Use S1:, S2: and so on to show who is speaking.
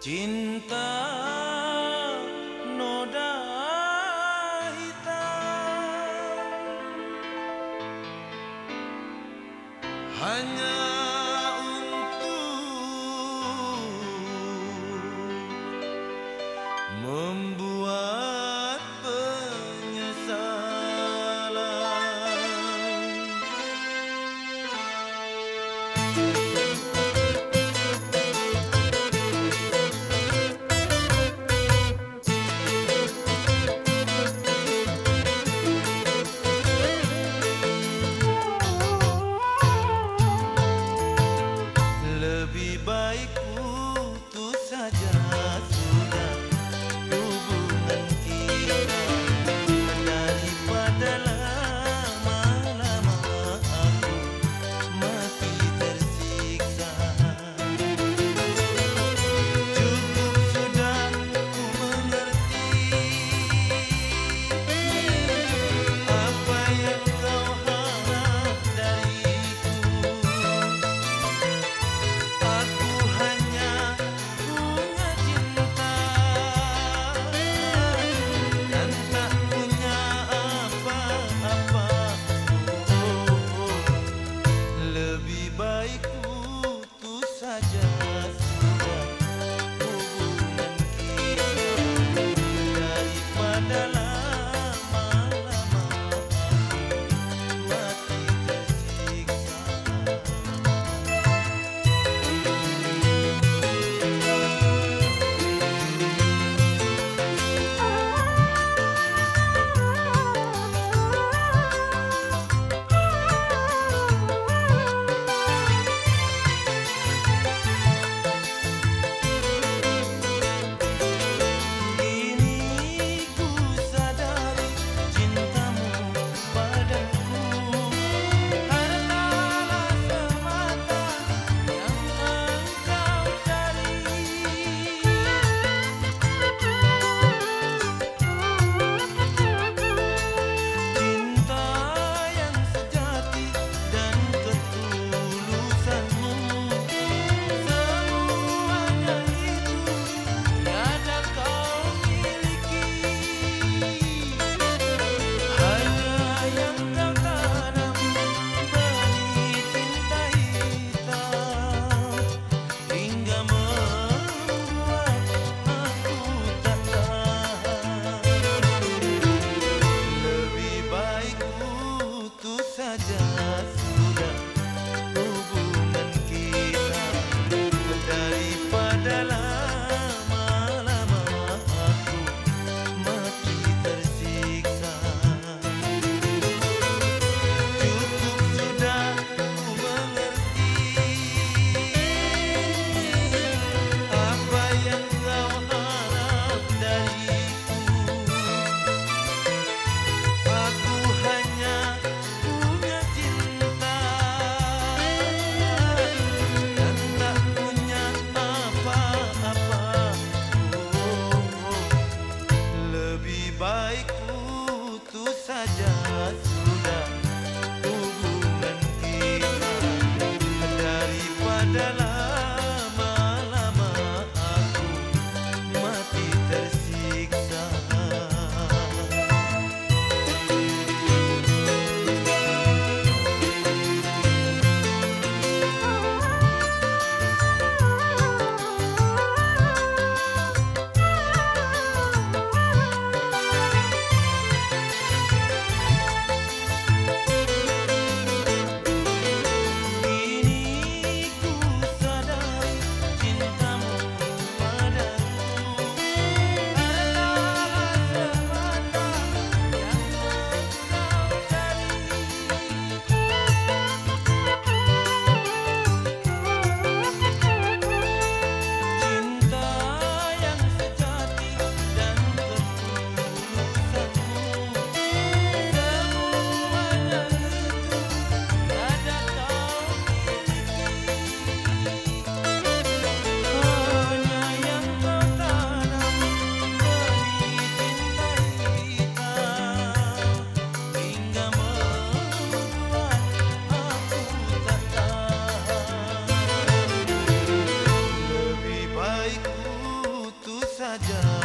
S1: Cinta noda hitam. Hanya jalan